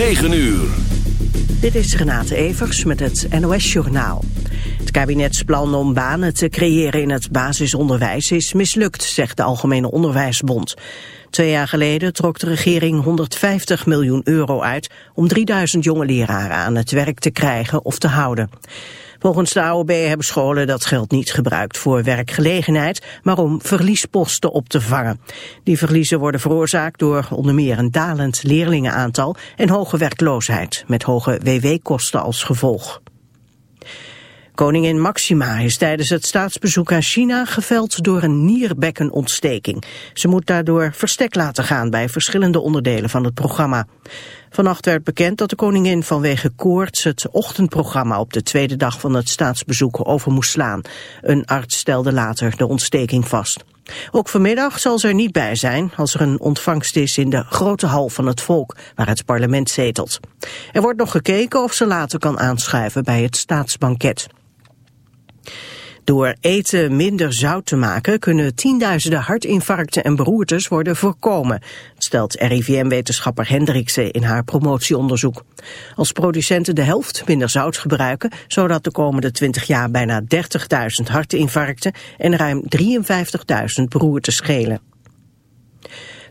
9 uur. Dit is Renate Evers met het NOS Journaal. Het kabinetsplan om banen te creëren in het basisonderwijs is mislukt, zegt de Algemene Onderwijsbond. Twee jaar geleden trok de regering 150 miljoen euro uit om 3000 jonge leraren aan het werk te krijgen of te houden. Volgens de AOB hebben scholen dat geld niet gebruikt voor werkgelegenheid, maar om verliesposten op te vangen. Die verliezen worden veroorzaakt door onder meer een dalend leerlingenaantal en hoge werkloosheid, met hoge WW-kosten als gevolg. Koningin Maxima is tijdens het staatsbezoek aan China geveld door een nierbekkenontsteking. Ze moet daardoor verstek laten gaan bij verschillende onderdelen van het programma. Vannacht werd bekend dat de koningin vanwege koorts het ochtendprogramma op de tweede dag van het staatsbezoek over moest slaan. Een arts stelde later de ontsteking vast. Ook vanmiddag zal ze er niet bij zijn als er een ontvangst is in de grote hal van het volk waar het parlement zetelt. Er wordt nog gekeken of ze later kan aanschuiven bij het staatsbanket. Door eten minder zout te maken kunnen tienduizenden hartinfarcten en beroertes worden voorkomen, stelt RIVM-wetenschapper Hendrikse in haar promotieonderzoek. Als producenten de helft minder zout gebruiken, zodat de komende 20 jaar bijna 30.000 hartinfarcten en ruim 53.000 beroertes schelen.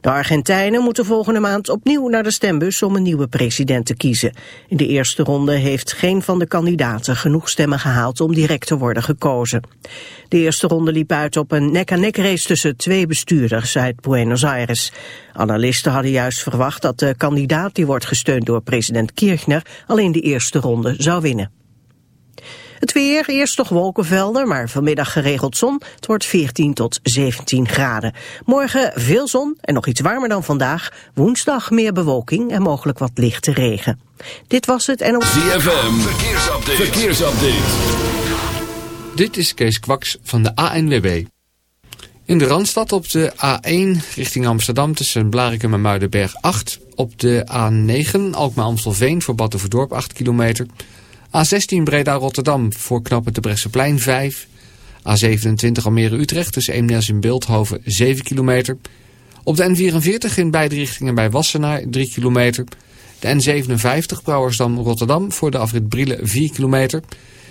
De Argentijnen moeten volgende maand opnieuw naar de stembus om een nieuwe president te kiezen. In de eerste ronde heeft geen van de kandidaten genoeg stemmen gehaald om direct te worden gekozen. De eerste ronde liep uit op een nek-aan-nek race tussen twee bestuurders uit Buenos Aires. Analisten hadden juist verwacht dat de kandidaat die wordt gesteund door president Kirchner al in de eerste ronde zou winnen. Het weer, eerst nog wolkenvelden, maar vanmiddag geregeld zon. Het wordt 14 tot 17 graden. Morgen veel zon en nog iets warmer dan vandaag. Woensdag meer bewolking en mogelijk wat lichte regen. Dit was het en... ZFM, verkeersupdate. verkeersupdate. Dit is Kees Kwaks van de ANWB. In de Randstad op de A1 richting Amsterdam tussen Blarikum en Muidenberg 8. Op de A9 Alkmaar-Amstelveen voor Battenverdorp 8 kilometer... A16 Breda-Rotterdam voor knoppen de Bresseplein 5. A27 Almere-Utrecht tussen Eemnes en Beeldhoven 7 kilometer. Op de N44 in beide richtingen bij Wassenaar 3 kilometer. De N57 Brouwersdam-Rotterdam voor de afrit Brielen 4 kilometer.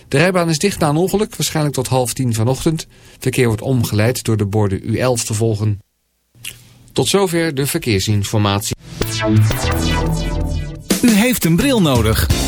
De rijbaan is dicht na een ongeluk, waarschijnlijk tot half tien vanochtend. Verkeer wordt omgeleid door de borden U11 te volgen. Tot zover de verkeersinformatie. U heeft een bril nodig.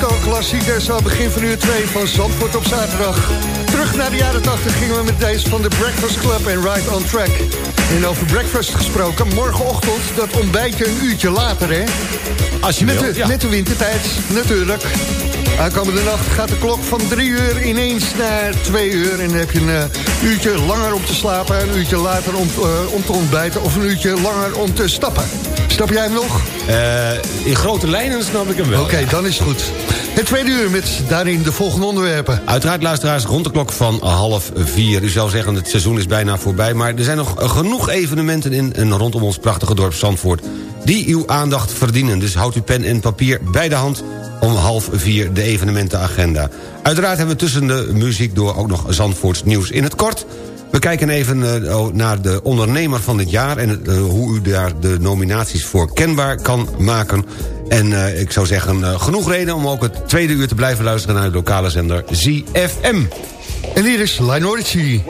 disco-klassieker. Zo begin van uur 2 van Zandvoort op zaterdag. Terug naar de jaren 80 gingen we met deze van de Breakfast Club en Right on Track. En over breakfast gesproken, morgenochtend dat ontbijtje een uurtje later, hè? Als je met, wil, de, ja. met de wintertijd, natuurlijk. Aankomende nacht gaat de klok van drie uur ineens naar twee uur. En dan heb je een uh, uurtje langer om te slapen, een uurtje later om, uh, om te ontbijten... of een uurtje langer om te stappen. Snap jij hem nog? Uh, in grote lijnen snap ik hem wel. Oké, okay, dan is het goed. Het tweede uur met daarin de volgende onderwerpen. Uiteraard luisteraars rond de klok van half vier. U zou zeggen het seizoen is bijna voorbij... maar er zijn nog genoeg evenementen in en rondom ons prachtige dorp Zandvoort... die uw aandacht verdienen. Dus houd uw pen en papier bij de hand om half vier de evenementenagenda. Uiteraard hebben we tussen de muziek door ook nog Zandvoorts nieuws in het kort... We kijken even uh, naar de ondernemer van dit jaar... en uh, hoe u daar de nominaties voor kenbaar kan maken. En uh, ik zou zeggen, genoeg reden om ook het tweede uur te blijven luisteren... naar de lokale zender ZFM. En hier is Lionel Richie.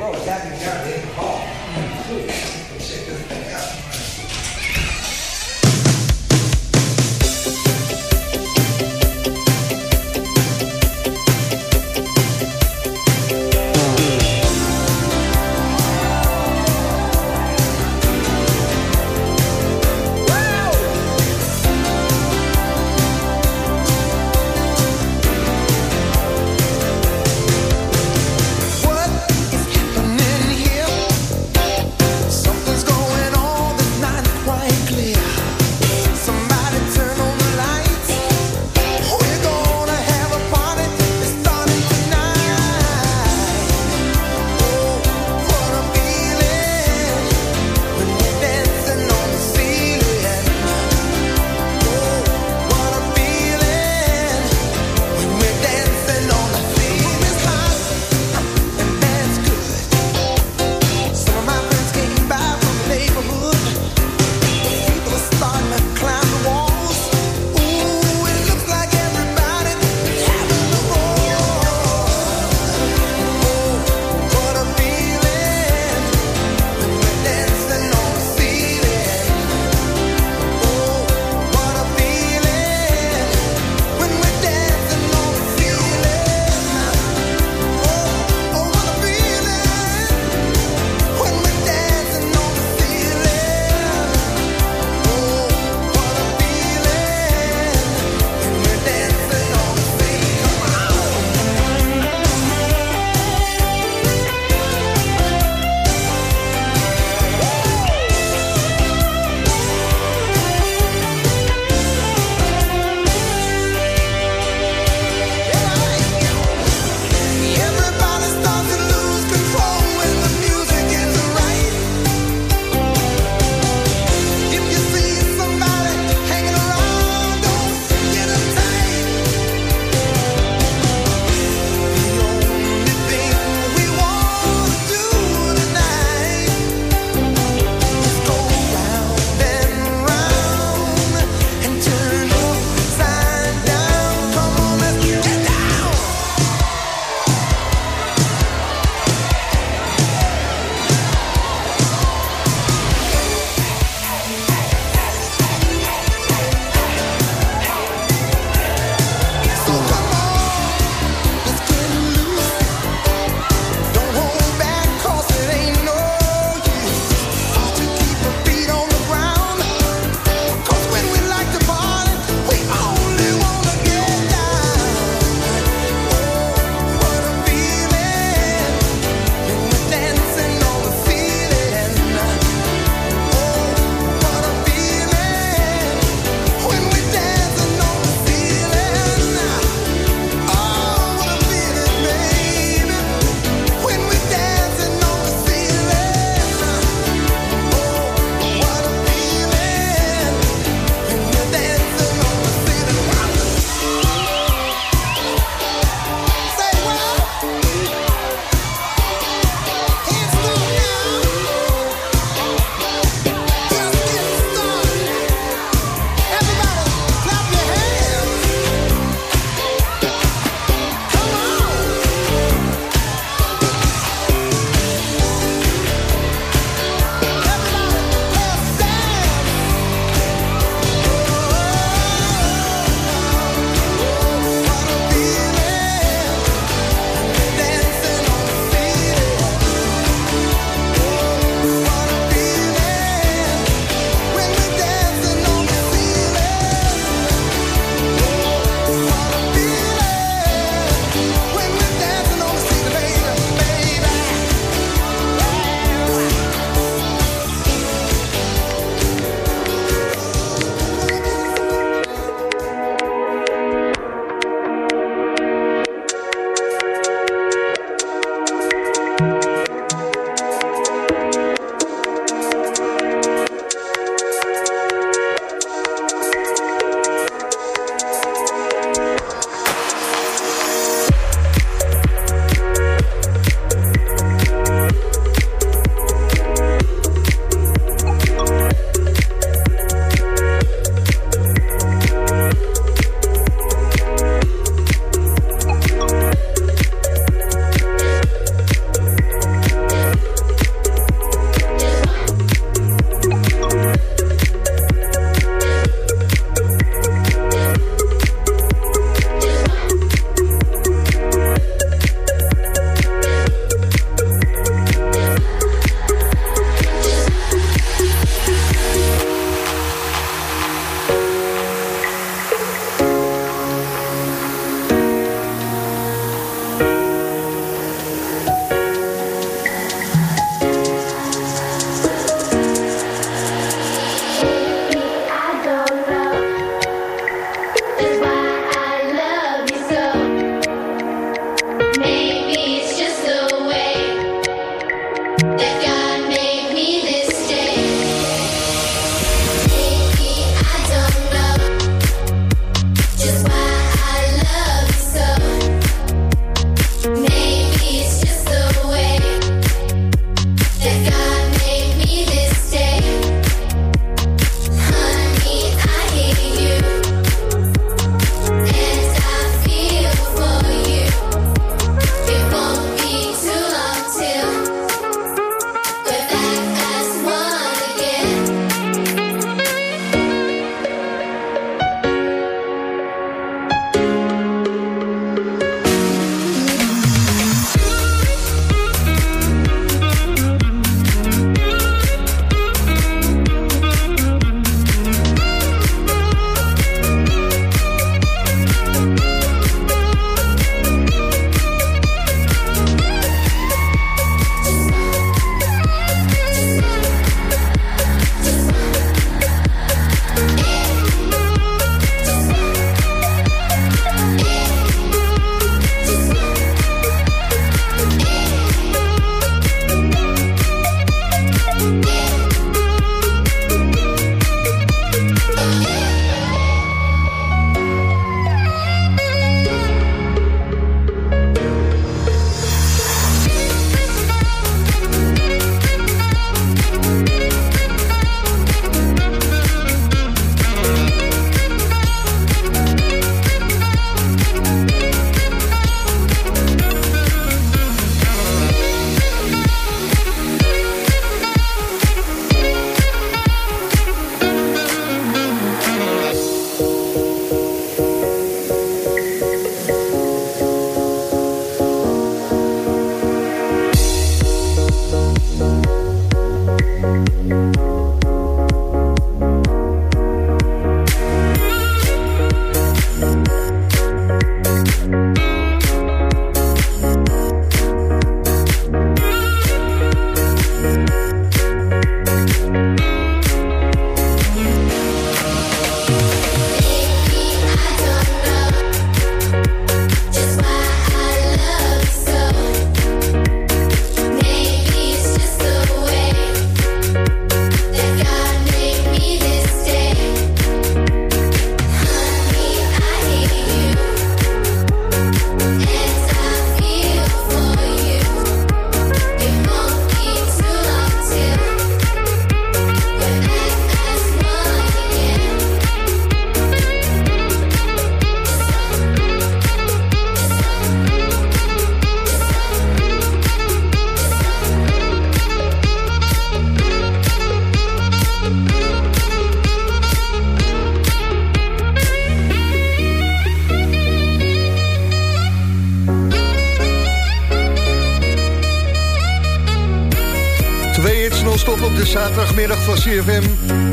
CFM.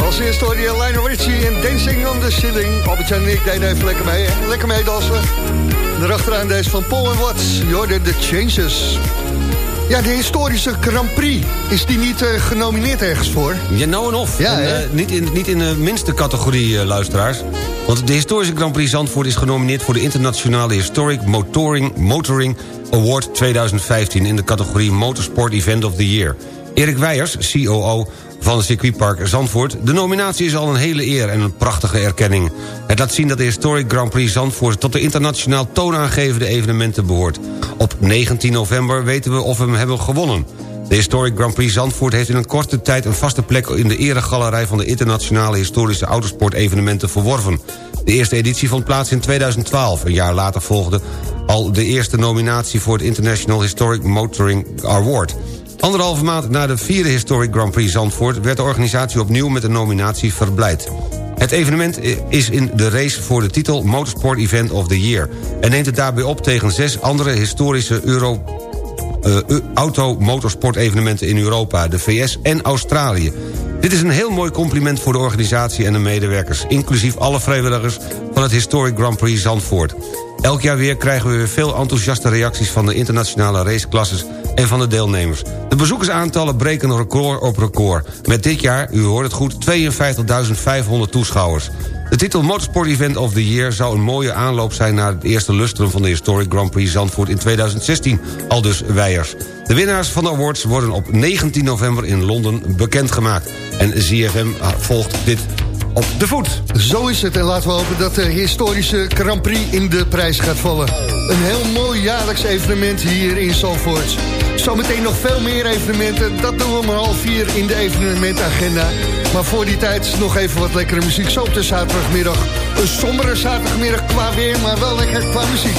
Als eerste hoor je Lionel Richie en Dancing on the Ceiling. Albert-Jan en ik deden even lekker mee. Lekker mee dansen. Daarachteraan deze van Paul en Watts. Jorden The Changes. Ja, de historische Grand Prix. Is die niet uh, genomineerd ergens voor? Ja, nou en of. Ja, en, uh, niet, in, niet in de minste categorie, uh, luisteraars. Want de historische Grand Prix Zandvoort is genomineerd... voor de internationale Historic Motoring, Motoring Award 2015... in de categorie Motorsport Event of the Year. Erik Weijers, COO van het circuitpark Zandvoort. De nominatie is al een hele eer en een prachtige erkenning. Het laat zien dat de Historic Grand Prix Zandvoort... tot de internationaal toonaangevende evenementen behoort. Op 19 november weten we of we hem hebben gewonnen. De Historic Grand Prix Zandvoort heeft in een korte tijd... een vaste plek in de eregalerij van de internationale historische autosportevenementen verworven. De eerste editie vond plaats in 2012. Een jaar later volgde al de eerste nominatie voor het International Historic Motoring Award... Anderhalve maand na de vierde Historic Grand Prix Zandvoort... werd de organisatie opnieuw met een nominatie verblijd. Het evenement is in de race voor de titel Motorsport Event of the Year... en neemt het daarbij op tegen zes andere historische Euro... Uh, auto-motorsport-evenementen in Europa, de VS en Australië. Dit is een heel mooi compliment voor de organisatie en de medewerkers... inclusief alle vrijwilligers van het Historic Grand Prix Zandvoort. Elk jaar weer krijgen we weer veel enthousiaste reacties... van de internationale raceklasses en van de deelnemers. De bezoekersaantallen breken record op record. Met dit jaar, u hoort het goed, 52.500 toeschouwers. De titel Motorsport Event of the Year zou een mooie aanloop zijn... naar het eerste lustrum van de Historic Grand Prix Zandvoort in 2016, al dus Weijers. De winnaars van de awards worden op 19 november in Londen bekendgemaakt. En ZFM volgt dit op de voet. Zo is het en laten we hopen dat de historische Grand Prix in de prijs gaat vallen. Een heel mooi jaarlijks evenement hier in Zalvoort. Zometeen nog veel meer evenementen. Dat doen we om half vier in de evenementagenda. Maar voor die tijd nog even wat lekkere muziek. Zo op de zaterdagmiddag. Een sombere zaterdagmiddag qua weer, maar wel lekker qua muziek.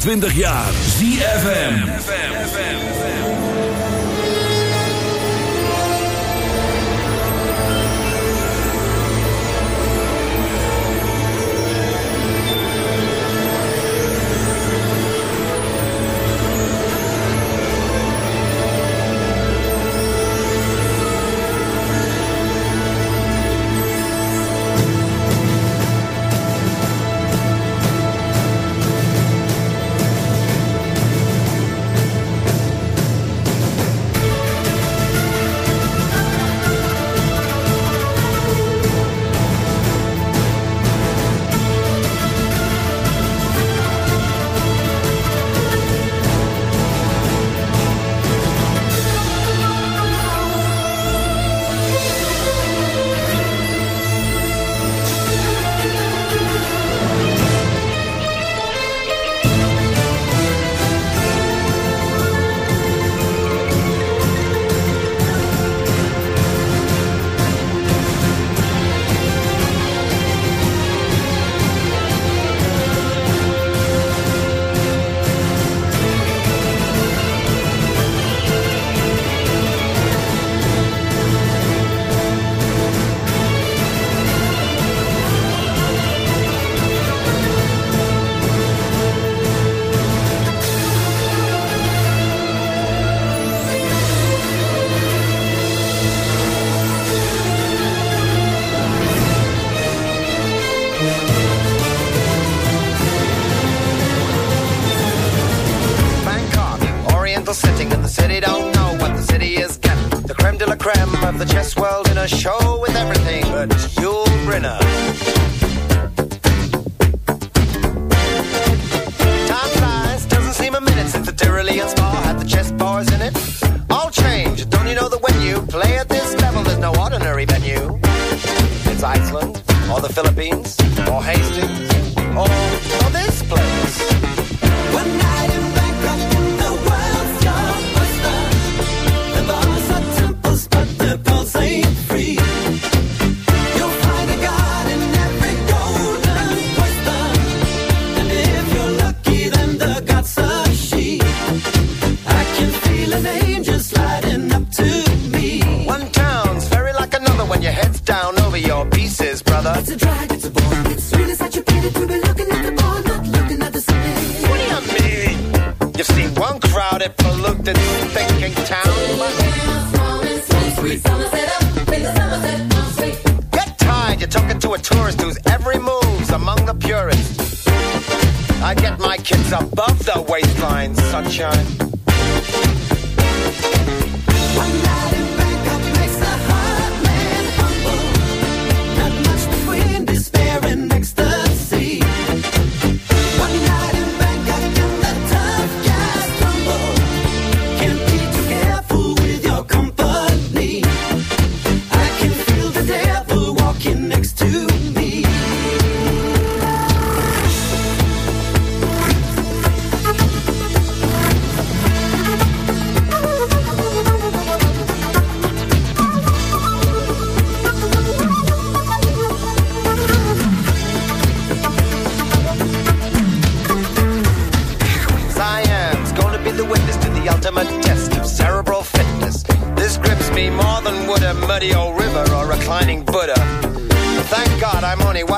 25 jaar ZFM. Brother. It's a drag, it's a bore. It's really such a pity to be looking at the ball, not looking at the city. What do you mean? You've seen one crowded, polluted, thinking town. Get tired, you're talking to a tourist whose every move's among the purists. I get my kids above the waistline, sunshine.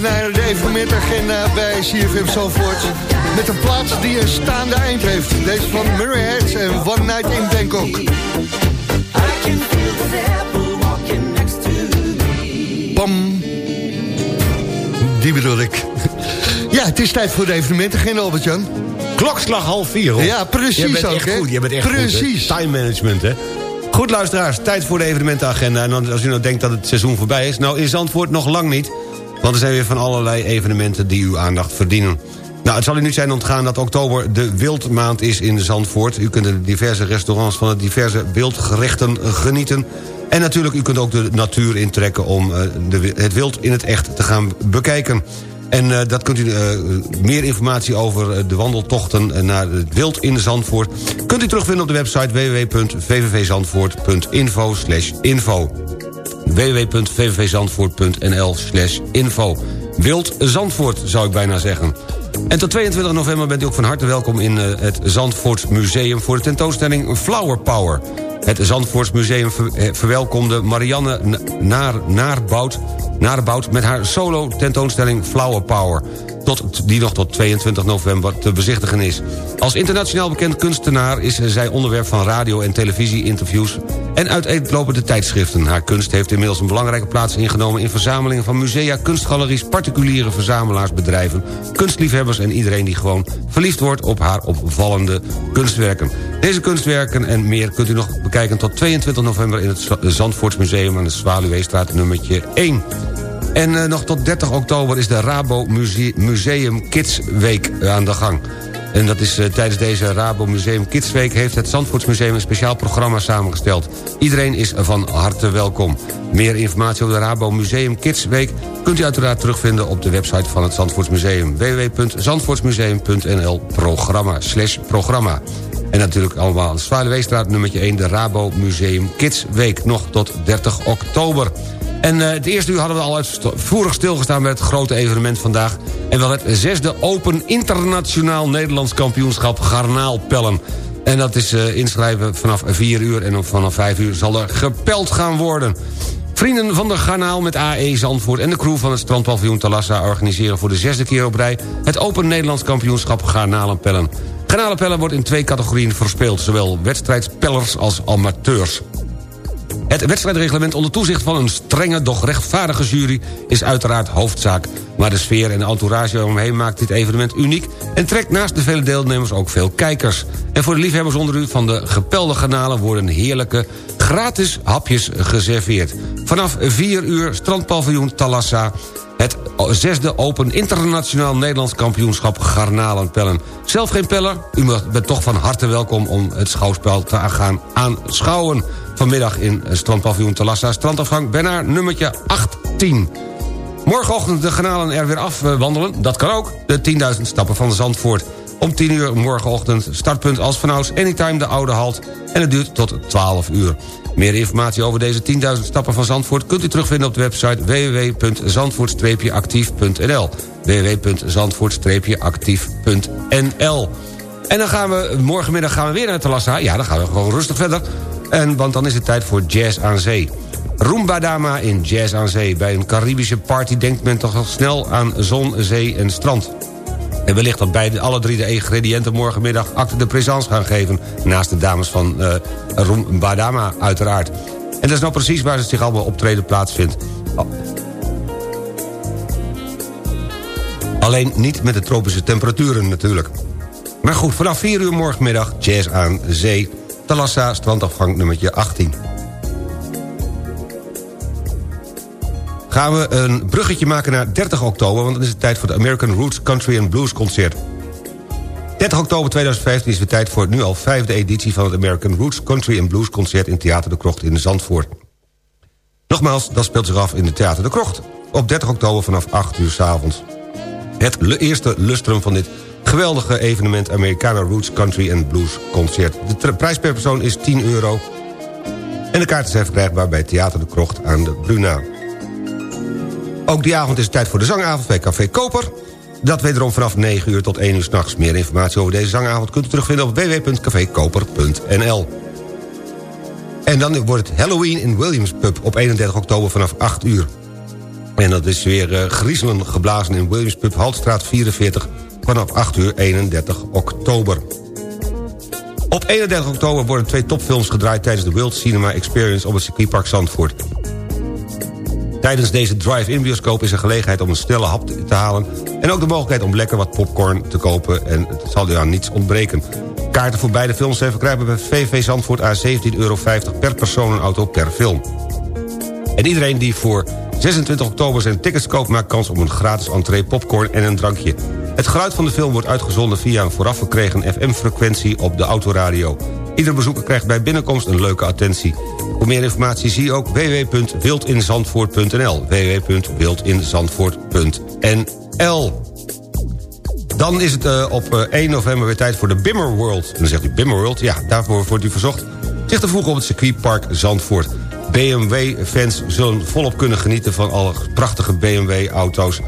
naar de evenementagenda bij CFM Zandvoort. Met een plaats die een staande eind heeft. Deze van Murray Heads en One Night in Bangkok. I can feel the devil walking next to me. Bam. die bedoel ik. ja, het is tijd voor de evenementen, geen Albert-Jan? Klokslag half vier, hoor. Ja, precies Je bent ook, echt hè? goed, je bent echt Precies. goed. hè? Time management, hè. Goed, luisteraars, tijd voor de evenementenagenda. En dan, als u nou denkt dat het seizoen voorbij is... nou, in Zandvoort nog lang niet. Want er zijn weer van allerlei evenementen die uw aandacht verdienen. Nou, het zal u niet zijn ontgaan dat oktober de wildmaand is in Zandvoort. U kunt in de diverse restaurants van de diverse wildgerechten genieten. En natuurlijk, u kunt ook de natuur intrekken om eh, de, het wild in het echt te gaan bekijken. En eh, dat kunt u, eh, meer informatie over de wandeltochten naar het wild in Zandvoort... kunt u terugvinden op de website www.vvvzandvoort.info info www.vvvzandvoort.nl info. Wild Zandvoort, zou ik bijna zeggen. En tot 22 november bent u ook van harte welkom in eh, het Zandvoorts Museum... voor de tentoonstelling Flower Power. Het Zandvoorts Museum eh, verwelkomde Marianne Naar, Naarbout, Naarbout... met haar solo tentoonstelling Flower Power... Tot, die nog tot 22 november te bezichtigen is. Als internationaal bekend kunstenaar is zij onderwerp van radio- en televisie-interviews... en uiteenlopende tijdschriften. Haar kunst heeft inmiddels een belangrijke plaats ingenomen... in verzamelingen van musea, kunstgaleries, particuliere verzamelaarsbedrijven... kunstliefhebbers en iedereen die gewoon verliefd wordt op haar opvallende kunstwerken. Deze kunstwerken en meer kunt u nog bekijken tot 22 november... in het Zandvoortsmuseum aan de Zwaluweestraat nummertje 1. En eh, nog tot 30 oktober is de Rabo Muse- Museum Kids Week aan de gang. En dat is eh, tijdens deze Rabo Museum Kids Week... heeft het Zandvoortsmuseum een speciaal programma samengesteld. Iedereen is van harte welkom. Meer informatie over de Rabo Museum Kids Week... kunt u uiteraard terugvinden op de website van het Zandvoortsmuseum. www.zandvoortsmuseum.nl programma slash programma. En natuurlijk allemaal aan de nummertje 1... de Rabo Museum Kids Week, nog tot 30 oktober. En eh, het eerste uur hadden we al uitvoerig stilgestaan... met het grote evenement vandaag. En wel het zesde Open Internationaal Nederlands Kampioenschap Garnaalpellen. En dat is eh, inschrijven vanaf 4 uur en vanaf 5 uur zal er gepeld gaan worden. Vrienden van de Garnaal met AE Zandvoort en de crew van het strandpaviljoen Talassa... organiseren voor de zesde keer op rij het Open Nederlands Kampioenschap Garnalenpellen. Garnalenpellen wordt in twee categorieën verspeeld... zowel wedstrijdspellers als amateurs. Het wedstrijdreglement onder toezicht van een strenge, doch rechtvaardige jury... is uiteraard hoofdzaak. Maar de sfeer en de entourage eromheen maakt dit evenement uniek... en trekt naast de vele deelnemers ook veel kijkers. En voor de liefhebbers onder u van de gepelde garnalen... worden heerlijke, gratis hapjes geserveerd. Vanaf 4 uur strandpaviljoen Talassa... Het zesde Open Internationaal Nederlands Kampioenschap Garnalenpellen. Zelf geen peller? U bent toch van harte welkom om het schouwspel te gaan aanschouwen. Vanmiddag in strandpaviljoen Talassa, strandafgang Benaar nummertje 18. Morgenochtend de garnalen er weer afwandelen, dat kan ook. De 10.000 stappen van Zandvoort. Om 10 uur morgenochtend startpunt als vanouds Anytime de Oude Halt. En het duurt tot 12 uur. Meer informatie over deze 10.000 stappen van Zandvoort... kunt u terugvinden op de website www.zandvoort-actief.nl www.zandvoort-actief.nl En dan gaan we, morgenmiddag gaan we weer naar Talassa. Ja, dan gaan we gewoon rustig verder. En, want dan is het tijd voor Jazz aan Zee. Roomba Dama in Jazz aan Zee. Bij een Caribische party denkt men toch al snel aan zon, zee en strand. En wellicht dat beide, alle drie de ingrediënten morgenmiddag acte de présence gaan geven... naast de dames van uh, Dama uiteraard. En dat is nou precies waar ze zich allemaal optreden plaatsvindt. Alleen niet met de tropische temperaturen natuurlijk. Maar goed, vanaf 4 uur morgenmiddag jazz aan zee... Talassa, strandafgang nummertje 18. Gaan we een bruggetje maken naar 30 oktober... want dan is het tijd voor het American Roots Country and Blues Concert. 30 oktober 2015 is de tijd voor het nu al vijfde editie... van het American Roots Country and Blues Concert... in Theater de Krocht in Zandvoort. Nogmaals, dat speelt zich af in de Theater de Krocht... op 30 oktober vanaf 8 uur s avonds. Het eerste lustrum van dit geweldige evenement... Americana Roots Country and Blues Concert. De prijs per persoon is 10 euro. En de kaarten zijn verkrijgbaar bij Theater de Krocht aan de Bruna. Ook die avond is het tijd voor de zangavond bij Café Koper. Dat wederom vanaf 9 uur tot 1 uur s'nachts. Meer informatie over deze zangavond kunt u terugvinden op www.cafekoper.nl. En dan wordt het Halloween in Williams Pub op 31 oktober vanaf 8 uur. En dat is weer uh, griezelen geblazen in Williams Pub, Haltstraat 44... vanaf 8 uur 31 oktober. Op 31 oktober worden twee topfilms gedraaid... tijdens de World Cinema Experience op het circuitpark Zandvoort. Tijdens deze drive-in bioscoop is er gelegenheid om een snelle hap te halen... en ook de mogelijkheid om lekker wat popcorn te kopen... en het zal u aan niets ontbreken. Kaarten voor beide films zijn verkrijgbaar bij VV Zandvoort... aan 17,50 euro per persoon en auto per film. En iedereen die voor 26 oktober zijn tickets koopt... maakt kans op een gratis entree popcorn en een drankje. Het geluid van de film wordt uitgezonden via een vooraf verkregen FM-frequentie op de autoradio. Ieder bezoeker krijgt bij binnenkomst een leuke attentie. Voor meer informatie zie je ook www.wildinzandvoort.nl www.wildinzandvoort.nl Dan is het uh, op uh, 1 november weer tijd voor de Bimmer World. En dan zegt u Bimmer World? Ja, daarvoor wordt u verzocht zich te voegen op het circuitpark Zandvoort. BMW-fans zullen volop kunnen genieten van alle prachtige BMW-auto's...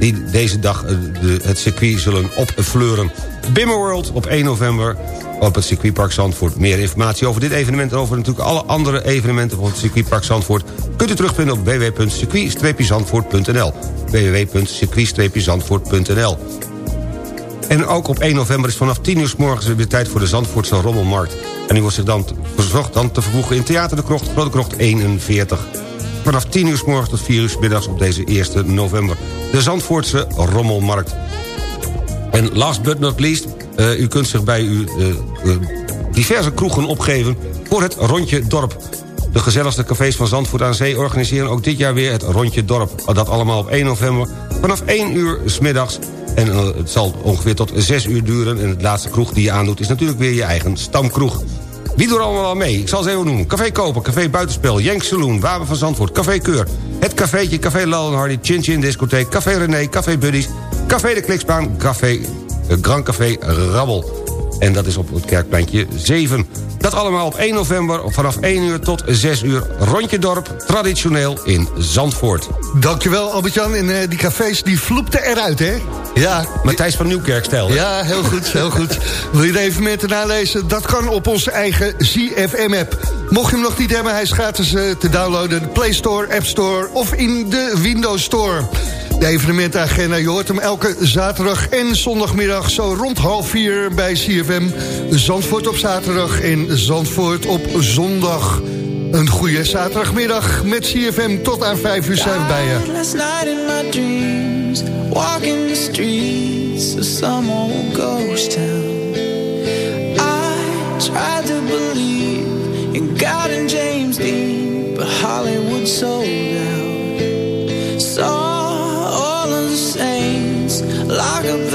die deze dag uh, de, het circuit zullen opfleuren. Bimmer World op 1 november op het circuitpark Zandvoort. Meer informatie over dit evenement en over natuurlijk alle andere evenementen van het circuitpark Zandvoort... kunt u terugvinden op www.circuit-zandvoort.nl www.circuit-zandvoort.nl En ook op 1 november is vanaf 10 uur s morgens weer tijd voor de Zandvoortse Rommelmarkt. En u wordt zich dan verzocht dan te vervoegen in Theater de Krocht, Grote Krocht 41. Vanaf 10 uur s tot 4 uur middags op deze 1 november. De Zandvoortse Rommelmarkt. En last but not least, uh, u kunt zich bij uw uh, diverse kroegen opgeven voor het Rondje Dorp. De gezelligste cafés van Zandvoort aan Zee organiseren ook dit jaar weer het Rondje Dorp. Dat allemaal op 1 november vanaf 1 uur middags. En het zal ongeveer tot 6 uur duren. En het laatste kroeg die je aandoet is natuurlijk weer je eigen stamkroeg. Wie doet er allemaal al mee? Ik zal ze even noemen. Café Koper, Café Buitenspel, Jenk Saloon, Wapen van Zandvoort, Café Keur... Het Cafeetje, Café Lal Hardy, Chin Discotheek... Café René, Café Buddies, Café de Kliksbaan, Café Grand Café Rabbel. En dat is op het Kerkpleintje 7. Dat allemaal op 1 november vanaf 1 uur tot 6 uur. Rondje dorp, traditioneel in Zandvoort. Dankjewel Albert-Jan. En uh, die cafés die vloepten eruit, hè? Ja. Matthijs van Nieuwkerk stelde. Ja, heel goed, heel goed. Wil je de evenementen nalezen? Dat kan op onze eigen ZFM-app. Mocht je hem nog niet hebben, hij is gratis uh, te downloaden. De Play Store, App Store of in de Windows Store. De evenementenagenda, je hoort hem elke zaterdag en zondagmiddag... zo rond half vier bij CFM. Zandvoort op zaterdag en Zandvoort op zondag. Een goede zaterdagmiddag met CFM tot aan vijf uur zijn we bij je. Walking streets some old ghost town. I tried to believe in God and James Dean, but Hollywood sold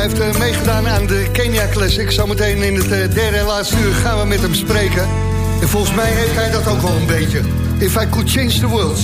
Hij heeft eh, meegedaan aan de Kenia Classic. Zometeen in het eh, derde en laatste uur gaan we met hem spreken. En volgens mij heeft hij dat ook wel een beetje. If I could change the world.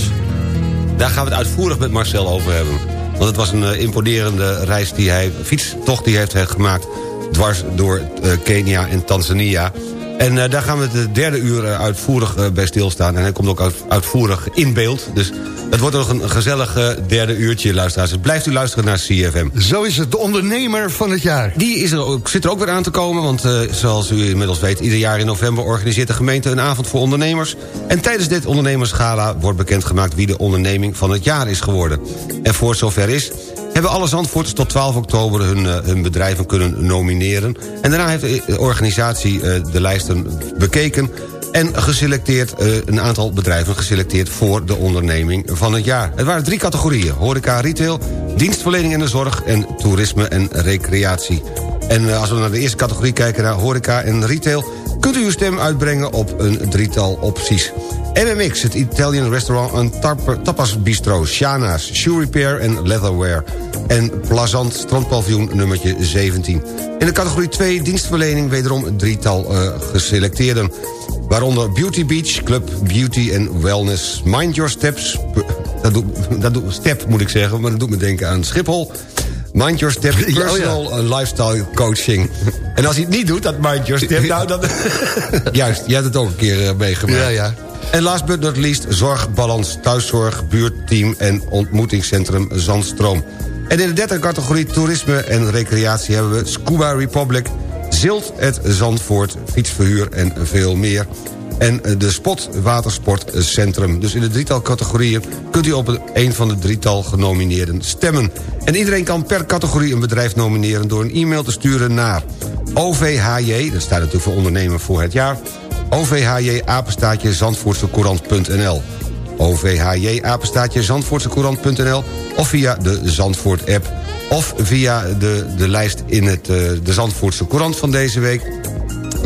Daar gaan we het uitvoerig met Marcel over hebben. Want het was een eh, imponerende reis die hij, fietstocht die hij heeft gemaakt... dwars door Kenia en Tanzania. En eh, daar gaan we het de derde uur eh, uitvoerig eh, bij stilstaan. En hij komt ook uit- uitvoerig in beeld. Dus het wordt nog een gezellig eh, derde uurtje, luisteraars. Dus blijft u luisteren naar CFM. Zo is het, de ondernemer van het jaar. Die is er ook, zit er ook weer aan te komen, want eh, zoals u inmiddels weet... ieder jaar in november organiseert de gemeente een avond voor ondernemers. En tijdens dit ondernemersgala wordt bekendgemaakt... wie de onderneming van het jaar is geworden. En voor zover is, hebben alle Zandvoorters tot 12 oktober... hun, eh, hun bedrijven kunnen nomineren. En daarna heeft de organisatie eh, de lijsten bekeken... en geselecteerd, eh, een aantal bedrijven geselecteerd... voor de onderneming van het jaar. Het waren drie categorieën. Horeca, retail, dienstverlening en de zorg... en toerisme en recreatie. En als we naar de eerste categorie kijken, naar horeca en retail... kunt u uw stem uitbrengen op een drietal opties. MMX, het Italian restaurant en tap- tapas bistro... Shana's, Shoe Repair en Leatherware... en Plazant strandpaviljoen nummertje 17. In de categorie 2 dienstverlening wederom een drietal eh, geselecteerden. Waaronder Beauty Beach, Club Beauty en Wellness... Mind Your Steps, dat dat step moet ik zeggen, maar dat doet me denken aan Schiphol... Mind Your Step, ja. personal eh, lifestyle coaching. En als hij het niet doet, dat Mind Your Step, nou dan... Juist, jij hebt het ook een keer eh, meegemaakt. Ja, ja. En last but not least, zorgbalans, thuiszorg, buurtteam en ontmoetingscentrum Zandstroom. En in de derde categorie toerisme en recreatie hebben we Scuba Republic... Zilt, het Zandvoort, fietsverhuur en veel meer en de Spot Watersportcentrum. Dus in de drietal categorieën kunt u op een van de drietal genomineerden stemmen. En iedereen kan per categorie een bedrijf nomineren... door een e-mail te sturen naar OVHJ, dat staat natuurlijk voor ondernemer voor het jaar... OVHJ apenstaatje zandvoortsecourant.nl OVHJ apenstaatje zandvoortsecourant.nl of via de Zandvoort app of via de, de lijst in het, uh, de Zandvoortse Courant van deze week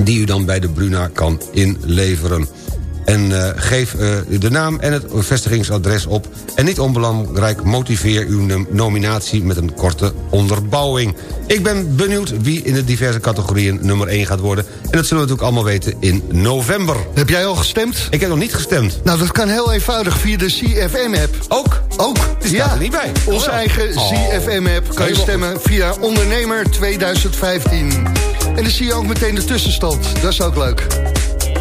die u dan bij de Bruna kan inleveren. En uh, geef uh, de naam en het vestigingsadres op. En niet onbelangrijk, motiveer uw nominatie met een korte onderbouwing. Ik ben benieuwd wie in de diverse categorieën nummer 1 gaat worden. En dat zullen we natuurlijk allemaal weten in november. Heb jij al gestemd? Ik heb nog niet gestemd. Nou, dat kan heel eenvoudig via de CFM-app. Ook? Ook? Die staat ja. er niet bij. Onze Oh, eigen oh. CFM-app kan je stemmen via Ondernemer 2015. En dan zie je ook meteen de tussenstand. Dat is ook leuk.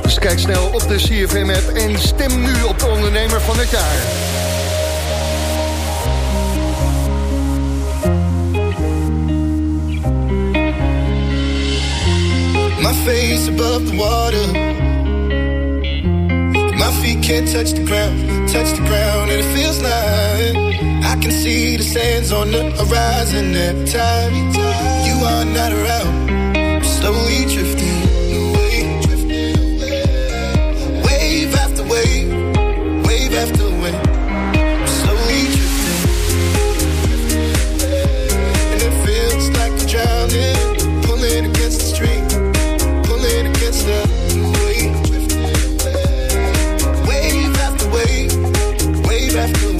Dus kijk snel op de CFM-app en stem nu op de ondernemer van het jaar. My face above the water. My feet can't touch the ground, touch the ground, and it feels like I can see the sands on the horizon every time you are not around. Slowly drifting away, wave after wave, wave after wave. I'm slowly drifting, and it feels like I'm drowning, pulling against the pulling against the wave. Wave after wave, wave after.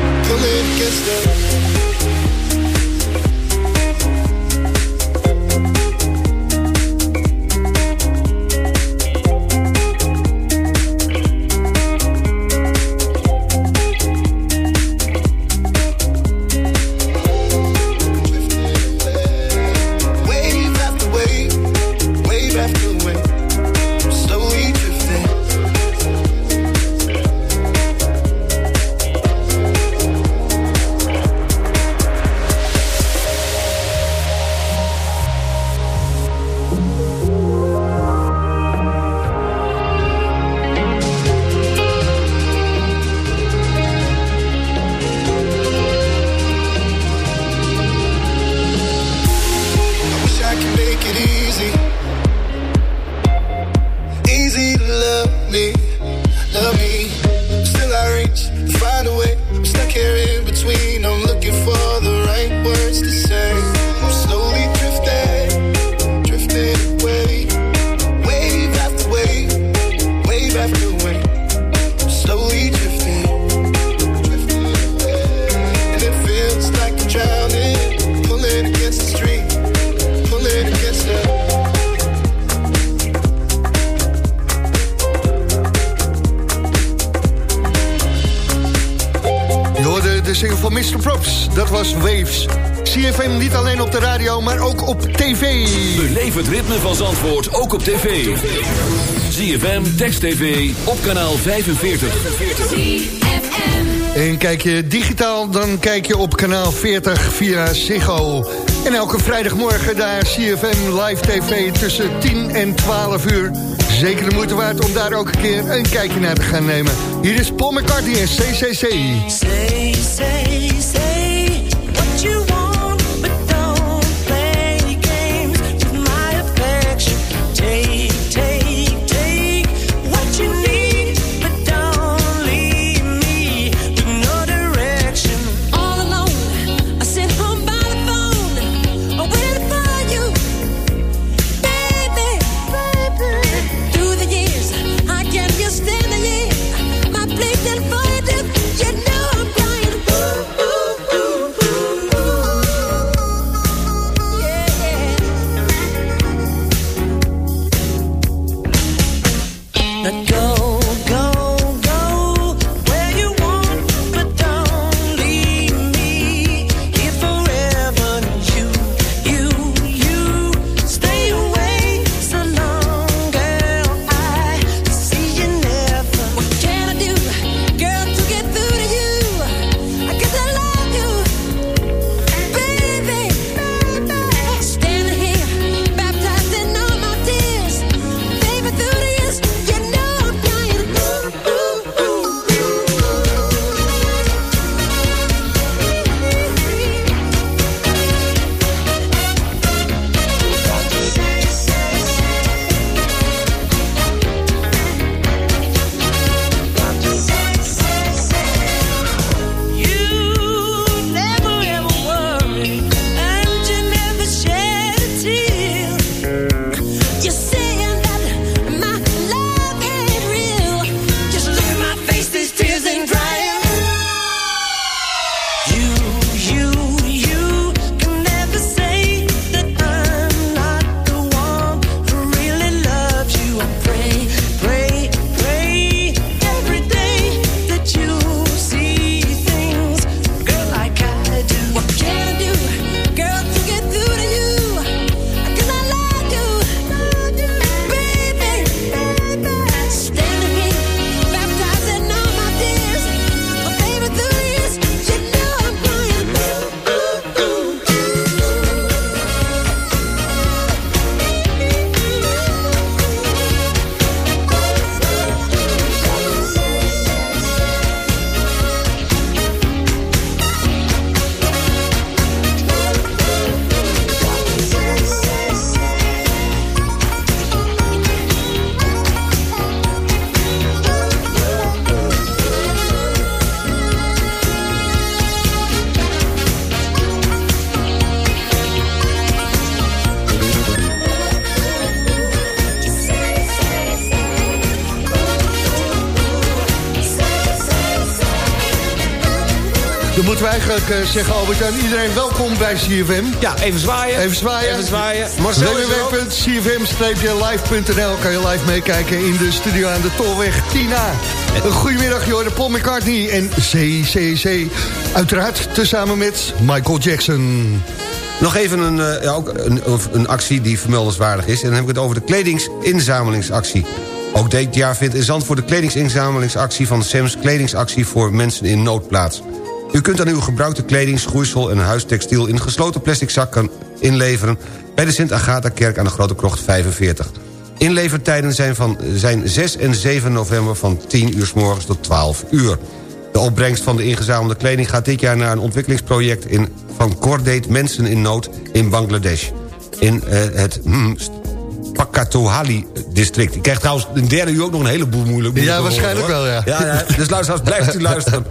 till it gets there. Props. Dat was Waves. CFM niet alleen op de radio, maar ook op tv. Beleef het ritme van Zandvoort ook op tv. ZFM, Text TV, op kanaal 45. En kijk je digitaal, dan kijk je op kanaal 40 via Ziggo. En elke vrijdagmorgen daar CFM Live TV tussen 10 en 12 uur. Zeker de moeite waard om daar ook een keer een kijkje naar te gaan nemen. Hier is Paul McCartney en CCC. Eigenlijk eh, zeggen, Albert, aan iedereen welkom bij CFM. Ja, even zwaaien. Even zwaaien. Even zwaaien. Www.cfm-live.nl kan je live meekijken in de studio aan de Tolweg Tina. Een goedemiddag, joh, Paul McCartney en CCC. Uiteraard, tezamen met Michael Jackson. Nog even een, eh, ja, ook een, een actie die vermeldenswaardig is. En dan heb ik het over de kledingsinzamelingsactie. Ook dit jaar vindt in Zandvoort de kledingsinzamelingsactie... van Sam's Kledingsactie voor mensen in nood plaats. U kunt aan uw gebruikte kleding, schoeisel en huistextiel... in gesloten plastic zakken inleveren... bij de Sint-Agatha-kerk aan de Grote Krocht 45. Inlevertijden zijn, van, zijn 6 en 7 november van 10 uur s morgens tot 12 uur. De opbrengst van de ingezamelde kleding gaat dit jaar naar een ontwikkelingsproject... In, van Cordate Mensen in Nood in Bangladesh. In eh, het hmm, Pakatohali-district. Ik krijg trouwens de derde uur ook nog een heleboel moeilijk. Ja, waarschijnlijk wel, ja. ja, ja, dus luisteraars, blijft u luisteren.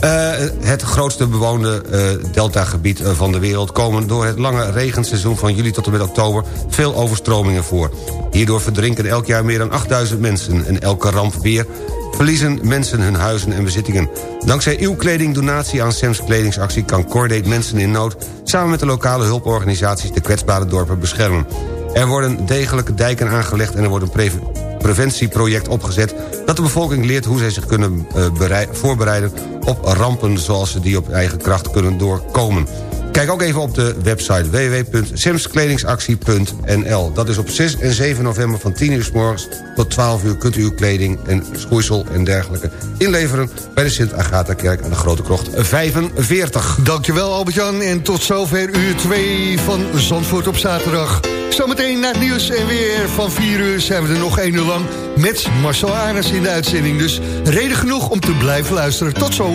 Eh, het grootste bewoonde eh, deltagebied eh, van de wereld... komen door het lange regenseizoen van juli tot en met oktober... veel overstromingen voor. Hierdoor verdrinken elk jaar meer dan 8000 mensen... en elke ramp weer verliezen mensen hun huizen en bezittingen. Dankzij uw kledingdonatie aan Sam's Kledingsactie... kan Cordate Mensen in Nood samen met de lokale hulporganisaties... de kwetsbare dorpen beschermen. Er worden degelijke dijken aangelegd en er wordt een pre- preventieproject opgezet... dat de bevolking leert hoe zij zich kunnen eh, berei- voorbereiden op rampen... zoals ze die op eigen kracht kunnen doorkomen. Kijk ook even op de website www.simskledingsactie.nl. Dat is op 6 en 7 november van 10 uur s morgens tot 12 uur... kunt u uw kleding en schoeisel en dergelijke inleveren... bij de Sint-Agatha-kerk aan de Grote Krocht 45. Dankjewel Albert-Jan en tot zover uur 2 van Zandvoort op zaterdag. Zometeen na het nieuws en weer van 4 uur zijn we er nog 1 uur lang... met Marcel Arens in de uitzending. Dus reden genoeg om te blijven luisteren. Tot zo.